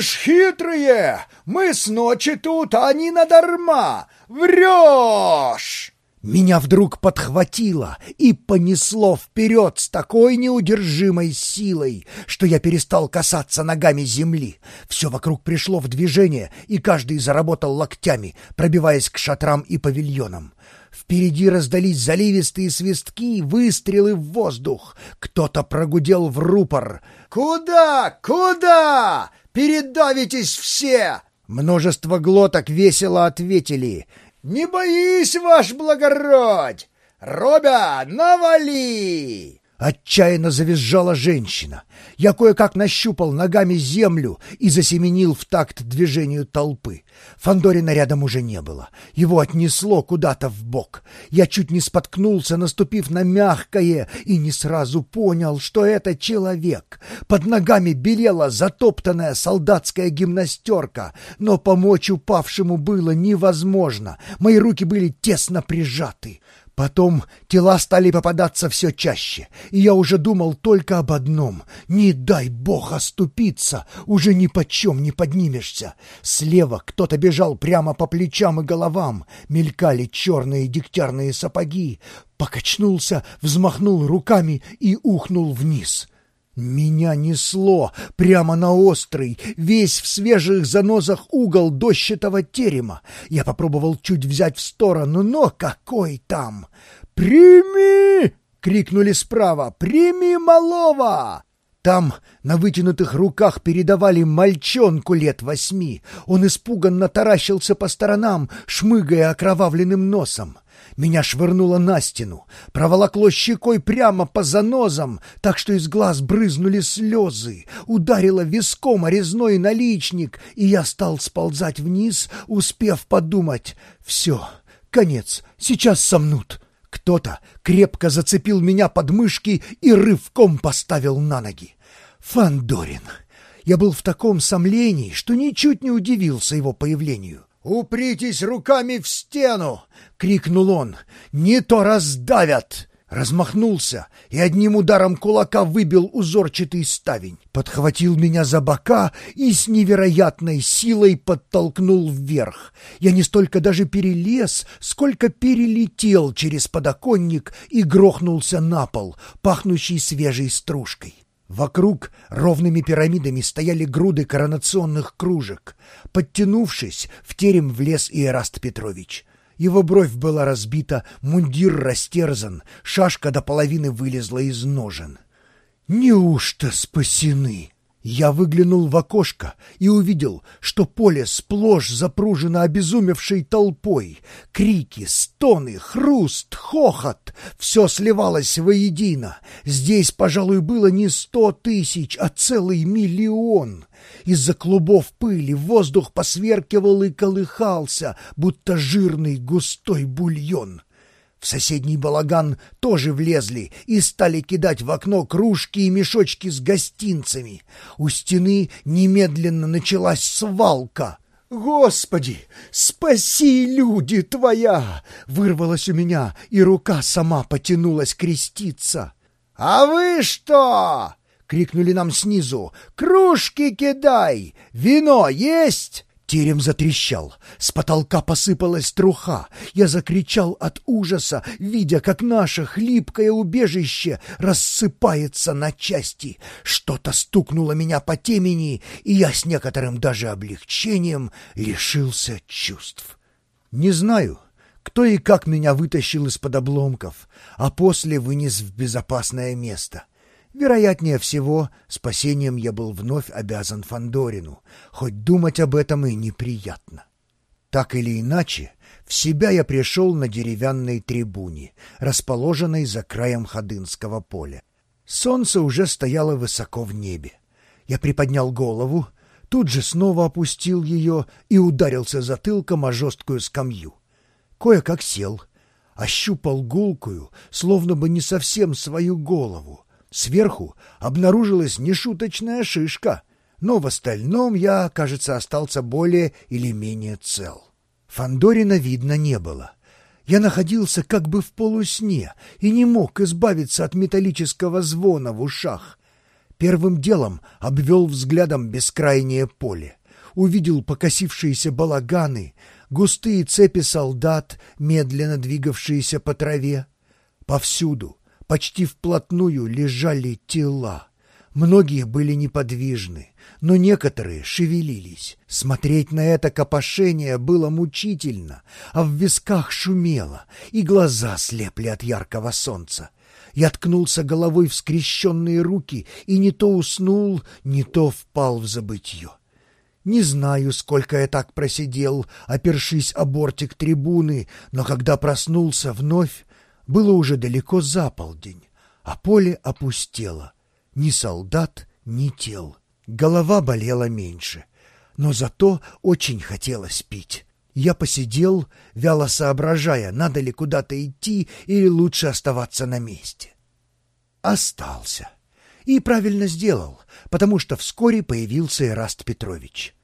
ж хитрые! Мы с ночи тут, а не надарма! Врешь!» Меня вдруг подхватило и понесло вперед с такой неудержимой силой, что я перестал касаться ногами земли. Все вокруг пришло в движение, и каждый заработал локтями, пробиваясь к шатрам и павильонам. Впереди раздались заливистые свистки, выстрелы в воздух. Кто-то прогудел в рупор. «Куда? Куда? Передавитесь все!» Множество глоток весело ответили — «Не боись, ваш благородь! Робя, навали!» Отчаянно завизжала женщина. Я кое-как нащупал ногами землю и засеменил в такт движению толпы. Фандорина рядом уже не было. Его отнесло куда-то в бок. Я чуть не споткнулся, наступив на мягкое, и не сразу понял, что это человек. Под ногами белела затоптанная солдатская гимнастерка, но помочь упавшему было невозможно. Мои руки были тесно прижаты. Потом тела стали попадаться все чаще, и я уже думал только об одном — не дай бог оступиться, уже ни почем не поднимешься. Слева кто-то бежал прямо по плечам и головам, мелькали черные дегтярные сапоги, покачнулся, взмахнул руками и ухнул вниз. Меня несло прямо на острый, весь в свежих занозах угол дощатого терема. Я попробовал чуть взять в сторону, но какой там! «Прими!» — крикнули справа. «Прими малого!» Там на вытянутых руках передавали мальчонку лет восьми. Он испуганно таращился по сторонам, шмыгая окровавленным носом. Меня швырнуло на стену, проволокло щекой прямо по занозам, так что из глаз брызнули слезы, ударило виском орезной наличник, и я стал сползать вниз, успев подумать «Все, конец, сейчас сомнут». Кто-то крепко зацепил меня под мышки и рывком поставил на ноги. Фандорин. Я был в таком сомлении, что ничуть не удивился его появлению. «Упритесь руками в стену!» — крикнул он. «Не то раздавят!» Размахнулся и одним ударом кулака выбил узорчатый ставень, подхватил меня за бока и с невероятной силой подтолкнул вверх. Я не столько даже перелез, сколько перелетел через подоконник и грохнулся на пол, пахнущий свежей стружкой. Вокруг ровными пирамидами стояли груды коронационных кружек. Подтянувшись, в терем влез Иераст Петрович. Его бровь была разбита, мундир растерзан, шашка до половины вылезла из ножен. «Неужто спасены?» Я выглянул в окошко и увидел, что поле сплошь запружено обезумевшей толпой. Крики, стоны, хруст, хохот — все сливалось воедино. Здесь, пожалуй, было не сто тысяч, а целый миллион. Из-за клубов пыли воздух посверкивал и колыхался, будто жирный густой бульон. В соседний балаган тоже влезли и стали кидать в окно кружки и мешочки с гостинцами. У стены немедленно началась свалка. «Господи, спаси, люди, твоя!» Вырвалась у меня, и рука сама потянулась креститься. «А вы что?» — крикнули нам снизу. «Кружки кидай! Вино есть?» Терем затрещал, с потолка посыпалась труха. Я закричал от ужаса, видя, как наше хлипкое убежище рассыпается на части. Что-то стукнуло меня по темени, и я с некоторым даже облегчением лишился чувств. Не знаю, кто и как меня вытащил из-под обломков, а после вынес в безопасное место. Вероятнее всего, спасением я был вновь обязан Фандорину, хоть думать об этом и неприятно. Так или иначе, в себя я пришел на деревянной трибуне, расположенной за краем Ходынского поля. Солнце уже стояло высоко в небе. Я приподнял голову, тут же снова опустил ее и ударился затылком о жесткую скамью. Кое-как сел, ощупал гулкую, словно бы не совсем свою голову, Сверху обнаружилась нешуточная шишка, но в остальном я, кажется, остался более или менее цел. Фандорина видно не было. Я находился как бы в полусне и не мог избавиться от металлического звона в ушах. Первым делом обвел взглядом бескрайнее поле. Увидел покосившиеся балаганы, густые цепи солдат, медленно двигавшиеся по траве. Повсюду, почти вплотную, лежали тела. Многие были неподвижны, но некоторые шевелились. Смотреть на это копошение было мучительно, а в висках шумело, и глаза слепли от яркого солнца. Я ткнулся головой в скрещенные руки и не то уснул, не то впал в забытье. Не знаю, сколько я так просидел, опершись о бортик трибуны, но когда проснулся вновь, было уже далеко за полдень, а поле опустело. Ни солдат, ни тел. Голова болела меньше, но зато очень хотелось пить. Я посидел, вяло соображая, надо ли куда-то идти или лучше оставаться на месте. Остался. И правильно сделал, потому что вскоре появился Ираст Петрович.